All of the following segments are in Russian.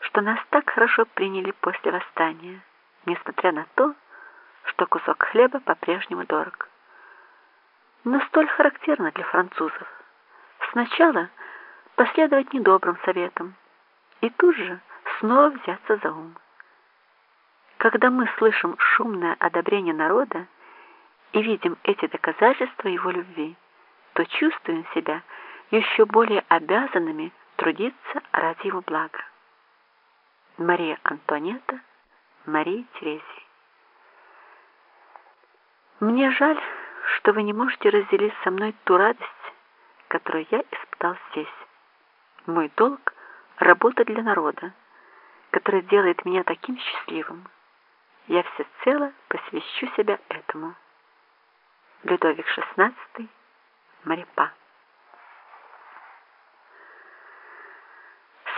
что нас так хорошо приняли после восстания, несмотря на то, что кусок хлеба по-прежнему дорог. Но столь характерно для французов. Сначала последовать недобрым советам и тут же снова взяться за ум. Когда мы слышим шумное одобрение народа и видим эти доказательства его любви, то чувствуем себя еще более обязанными трудиться ради его блага. Мария Антуанетта, Мария Терезия. Мне жаль, что вы не можете разделить со мной ту радость, которую я испытал здесь. Мой долг — работа для народа, который делает меня таким счастливым. Я всецело посвящу себя этому. Людовик XVI, Марипа.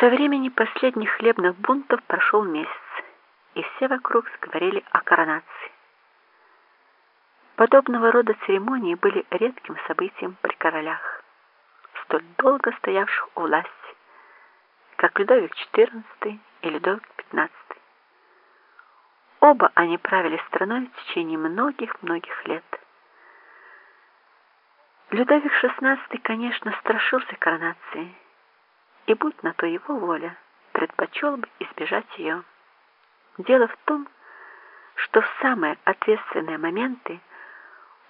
Со времени последних хлебных бунтов прошел месяц, и все вокруг заговорили о коронации. Подобного рода церемонии были редким событием при королях, столь долго стоявших у власти, как Людовик XIV и Людовик XV. Оба они правили страной в течение многих-многих лет. Людовик XVI, конечно, страшился коронации, и будь на то его воля, предпочел бы избежать ее. Дело в том, что в самые ответственные моменты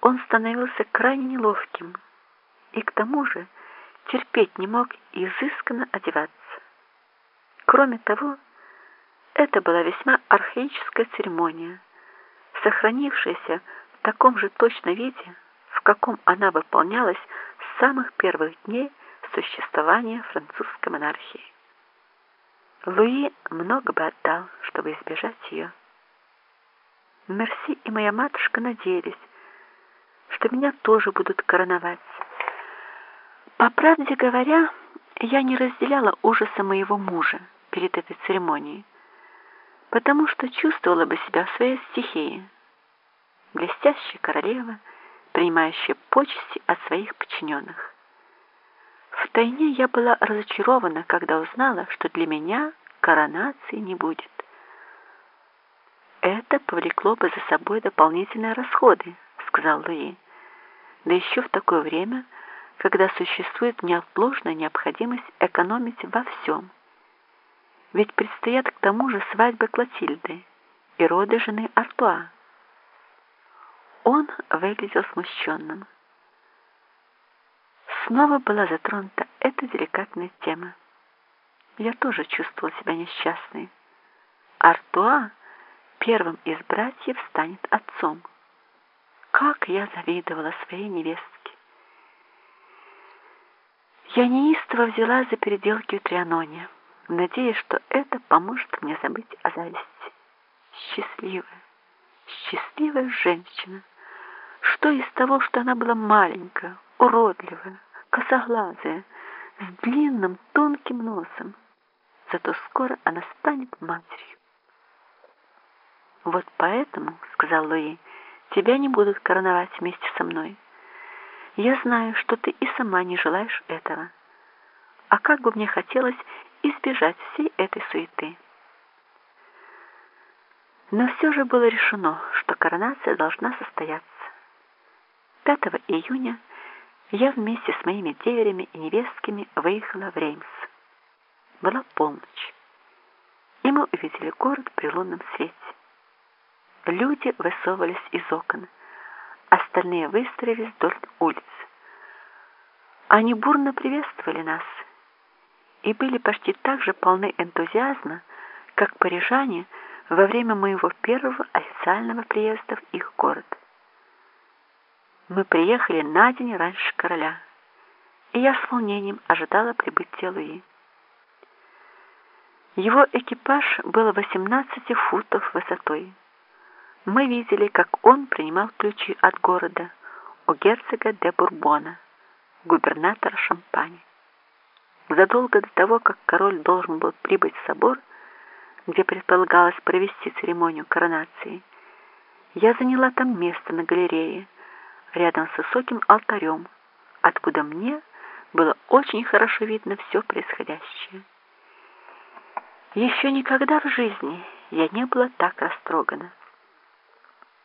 он становился крайне неловким и к тому же терпеть не мог изысканно одеваться. Кроме того, это была весьма архаическая церемония, сохранившаяся в таком же точном виде, в каком она выполнялась с самых первых дней существования французской монархии. Луи много бы отдал, чтобы избежать ее. Мерси и моя матушка надеялись, что меня тоже будут короновать. По правде говоря, я не разделяла ужаса моего мужа перед этой церемонией, потому что чувствовала бы себя в своей стихии. Блестящая королева, принимающая почести от своих подчиненных. Втайне я была разочарована, когда узнала, что для меня коронации не будет. Это повлекло бы за собой дополнительные расходы, сказал Луи. Да еще в такое время, когда существует неотложная необходимость экономить во всем. Ведь предстоят к тому же свадьбы Клотильды и роды жены Артуа. Он выглядел смущенным. Снова была затронута эта деликатная тема. Я тоже чувствовал себя несчастной. Артуа первым из братьев станет отцом. Как я завидовала своей невестке. Я неистово взяла за переделки у Трианония, надеясь, что это поможет мне забыть о зависти. Счастливая, счастливая женщина. Что из того, что она была маленькая, уродливая, косоглазая, с длинным тонким носом. Зато скоро она станет матерью. Вот поэтому, сказал Луи, тебя не будут короновать вместе со мной. Я знаю, что ты и сама не желаешь этого. А как бы мне хотелось избежать всей этой суеты. Но все же было решено, что коронация должна состояться. 5 июня я вместе с моими деверями и невестками выехала в Реймс. Была полночь, и мы увидели город при лунном свете. Люди высовывались из окон, остальные выстроились вдоль улиц. Они бурно приветствовали нас и были почти так же полны энтузиазма, как парижане во время моего первого официального приезда в их город. Мы приехали на день раньше короля, и я с волнением ожидала прибытия Луи. Его экипаж был 18 футов высотой мы видели, как он принимал ключи от города у герцога де Бурбона, губернатора Шампани. Задолго до того, как король должен был прибыть в собор, где предполагалось провести церемонию коронации, я заняла там место на галерее, рядом с высоким алтарем, откуда мне было очень хорошо видно все происходящее. Еще никогда в жизни я не была так растрогана.